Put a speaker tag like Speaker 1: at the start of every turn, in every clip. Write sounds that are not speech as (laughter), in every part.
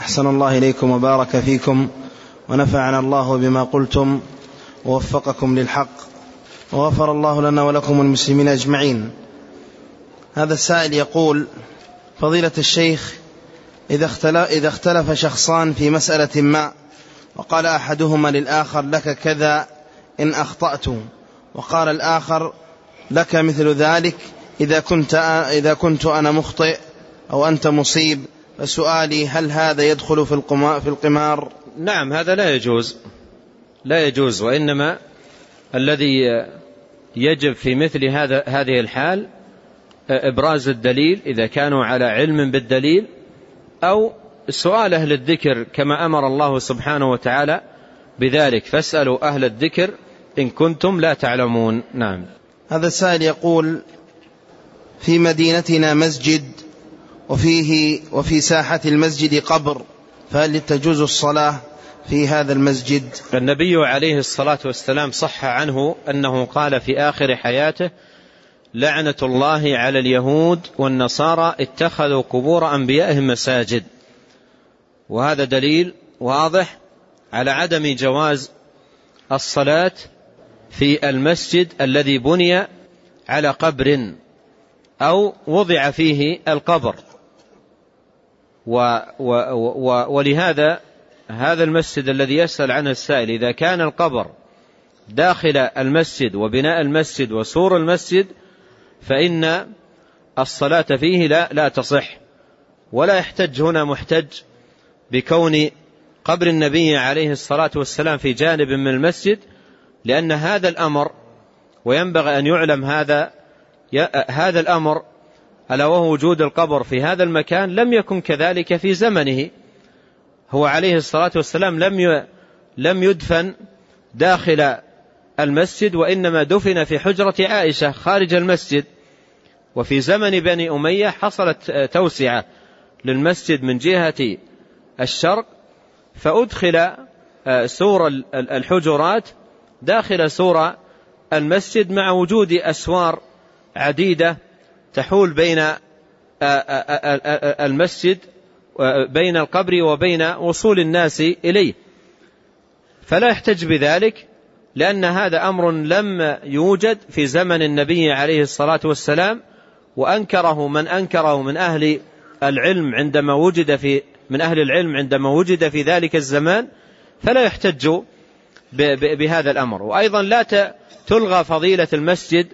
Speaker 1: أحسن الله إليكم وبارك فيكم ونفعنا الله بما قلتم ووفقكم للحق وغفر الله لنا ولكم المسلمين أجمعين. هذا السائل يقول فضيلة الشيخ إذا اختلف, شخصان في مسألة ما وقال أحدهما للآخر لك كذا إن أخطأت وقال الآخر لك مثل ذلك إذا كنت, إذا كنت أنا مخطئ أو أنت مصيب فسؤالي هل هذا يدخل في في القمار؟
Speaker 2: نعم هذا لا يجوز. لا يجوز وإنما الذي يجب في مثل هذا هذه الحال إبراز الدليل إذا كانوا على علم بالدليل أو سؤال أهل الذكر كما أمر الله سبحانه وتعالى بذلك. فاسألوا أهل الذكر إن كنتم لا تعلمون. نعم.
Speaker 1: هذا السائل يقول في مدينتنا مسجد وفيه وفي ساحة المسجد قبر فهل تجوز الصلاة في هذا المسجد؟
Speaker 2: النبي عليه الصلاة والسلام صح عنه أنه قال في آخر حياته لعنة الله على اليهود والنصارى اتخذوا قبور أنبيائهم مساجد. وهذا دليل واضح على عدم جواز الصلاة في المسجد الذي بني على قبر أو وضع فيه القبر. و و و ولهذا هذا المسجد الذي يسأل عنه السائل إذا كان القبر داخل المسجد وبناء المسجد وسور المسجد فإن الصلاة فيه لا, لا تصح ولا يحتج هنا محتج بكون قبر النبي عليه الصلاة والسلام في جانب من المسجد لأن هذا الأمر وينبغي أن يعلم هذا هذا الأمر ألا وهو وجود القبر في هذا المكان لم يكن كذلك في زمنه. هو عليه الصلاة والسلام لم لم يدفن داخل المسجد وإنما دفن في حجرة عائشة خارج المسجد. وفي زمن بني أمية حصلت توسعة للمسجد من جهة الشرق فأدخل سور الحجرات داخل سور المسجد مع وجود أسوار عديدة تحول بين المسجد بين القبر وبين وصول الناس إليه. فلا يحتج بذلك لأن هذا أمر لم يوجد في زمن النبي عليه الصلاة والسلام وأنكره من أنكره من أهل العلم عندما وجد في من أهل العلم عندما وجد في ذلك الزمان فلا يحتج بهذا الأمر. وأيضا لا تلغى فضيلة المسجد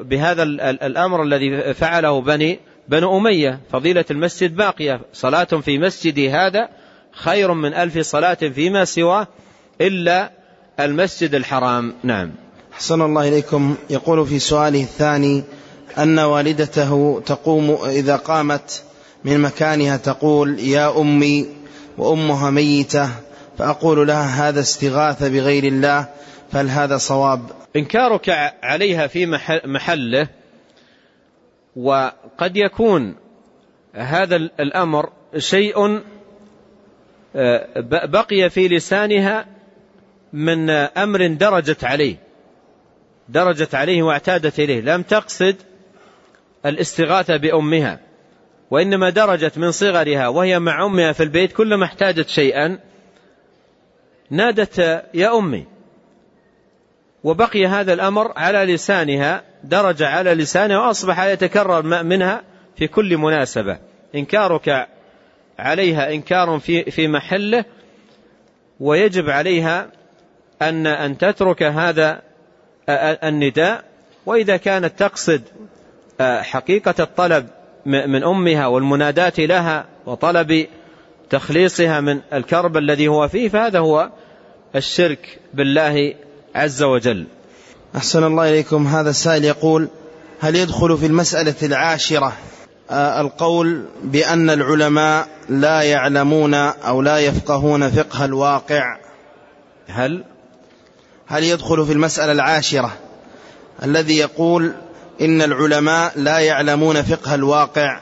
Speaker 2: بهذا الأمر الذي فعله بني بنو أمية. فضيلة المسجد باقية. صلاة في مسجد هذا خير من ألف صلاة فيما سواه إلا المسجد الحرام. نعم.
Speaker 1: حسن الله إليكم. يقول في سؤاله الثاني أن والدته تقوم إذا قامت من مكانها تقول يا أمي وأمها ميتة. فأقول لها هذا استغاثة بغير الله. فهل هذا صواب؟
Speaker 2: إنكارك عليها في محله وقد يكون هذا الأمر شيء آه، بقي في لسانها من أمر درجت عليه درجت عليه واعتادت إليه. لم تقصد الاستغاثة بأمها وإنما درجت من صغرها وهي مع أمها في البيت كلما احتاجت شيئا نادت يا أمي. وبقي هذا الأمر على لسانها درج على لسانها وأصبح يتكرر منها في كل مناسبة. إنكارك عليها إنكار في في محله ويجب عليها أن أن تترك هذا النداء. وإذا كانت تقصد حقيقة الطلب من أمها والمناداة لها وطلب تخليصها من الكرب الذي هو فيه فهذا هو الشرك بالله عز وجل.
Speaker 1: أحسن الله إليكم. هذا السائل يقول هل يدخل في المسألة العاشرة آه، القول بأن العلماء لا يعلمون أو لا يفقهون فقه الواقع؟
Speaker 2: هل؟
Speaker 1: هل يدخل في المسألة العاشرة الذي يقول إن العلماء لا يعلمون فقه الواقع؟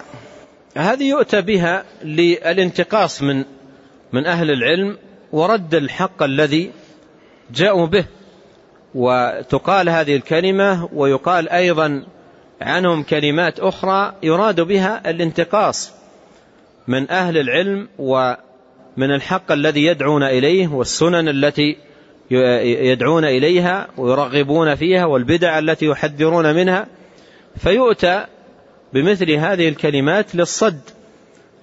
Speaker 2: هذه يؤتى بها للانتقاص من من أهل العلم ورد الحق الذي جاءوا به. وتقال هذه الكلمة ويقال أيضا عنهم كلمات أخرى يراد بها الانتقاص من أهل العلم ومن الحق الذي يدعون إليه والسنن التي يدعون إليها ويرغبون فيها والبدع التي يحذرون منها. فيؤتى بمثل هذه الكلمات للصد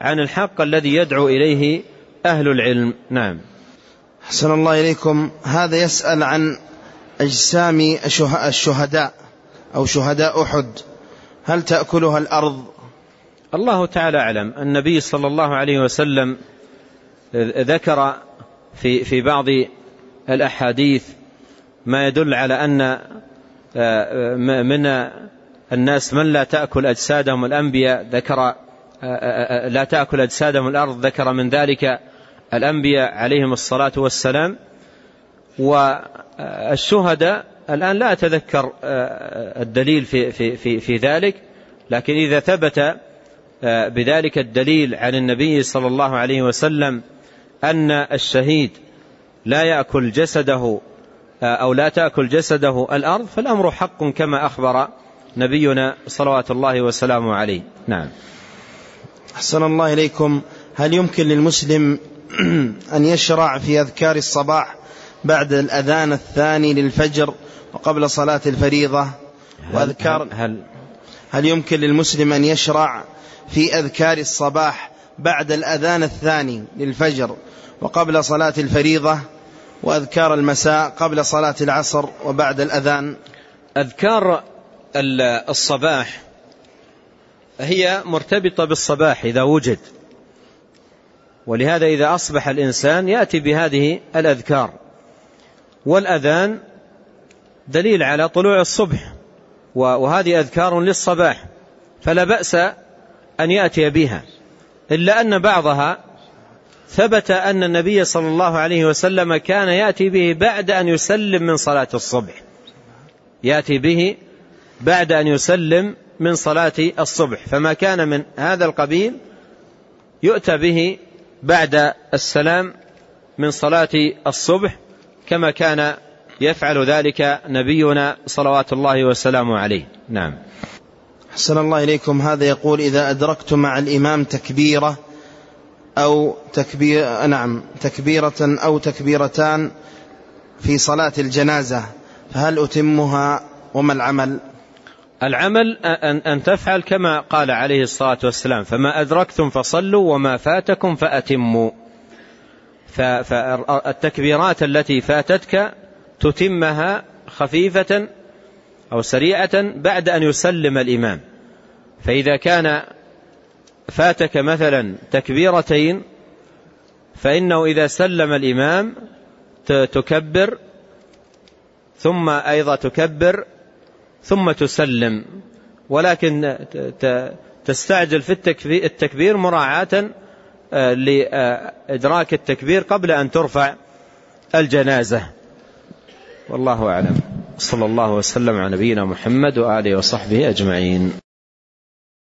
Speaker 2: عن الحق الذي يدعو إليه أهل العلم. نعم.
Speaker 1: حسن الله إليكم. هذا يسأل عن أجسام الشهداء أو شهداء أحد. هل تأكلها الأرض؟
Speaker 2: الله تعالى أعلم. النبي صلى الله عليه وسلم ذكر في في بعض الأحاديث ما يدل على أن آه، من الناس من لا تأكل أجسادهم الأنبياء ذكر آه، آه، لا تأكل أجسادهم الأرض ذكر من ذلك الأنبياء عليهم الصلاة والسلام. والشهداء الآن لا أتذكر الدليل في, في, في, في ذلك لكن إذا ثبت بذلك الدليل عن النبي صلى الله عليه وسلم أن الشهيد لا يأكل جسده أو لا تأكل جسده الأرض فالأمر حق كما أخبر نبينا صلوات الله وسلامه عليه. نعم.
Speaker 1: أحسن الله إليكم. هل يمكن للمسلم (clears throat) أن يشرع في أذكار الصباح بعد الأذان الثاني للفجر وقبل صلاة الفريضة. وأذكار هل, هل يمكن للمسلم أن يشرع في أذكار الصباح بعد الأذان الثاني للفجر وقبل صلاة الفريضة وأذكار المساء قبل صلاة العصر وبعد الأذان؟
Speaker 2: أذكار الصباح هي مرتبطة بالصباح إذا وجد. ولهذا إذا أصبح الإنسان يأتي بهذه الأذكار. والأذان دليل على طلوع الصبح وهذه أذكار للصباح فلا بأس أن يأتي بها. إلا أن بعضها ثبت أن النبي صلى الله عليه وسلم كان يأتي به بعد أن يسلم من صلاة الصبح. يأتي به بعد أن يسلم من صلاة الصبح. فما كان من هذا القبيل يؤتى به بعد السلام من صلاة الصبح. كما كان يفعل ذلك نبينا صلوات الله وسلامه عليه. نعم.
Speaker 1: حسن الله إليكم. هذا يقول إذا أدركت مع الإمام تكبيرة أو تكبير نعم تكبيرة أو تكبيرتان في صلاة الجنازة فهل أتمها وما العمل؟
Speaker 2: العمل أن, أن تفعل كما قال عليه الصلاة والسلام فما أدركتم فصلوا وما فاتكم فأتموا. فالتكبيرات التي فاتتك تتمها خفيفة أو سريعة بعد أن يسلم الإمام. فإذا كان فاتك مثلا تكبيرتين فإنه إذا سلم الإمام تكبر ثم أيضا تكبر ثم تسلم. ولكن تستعجل في التكبير مراعاة لإدراك التكبير قبل أن ترفع الجنازة. والله أعلم. صلى الله وسلم على نبينا محمد وآله وصحبه أجمعين.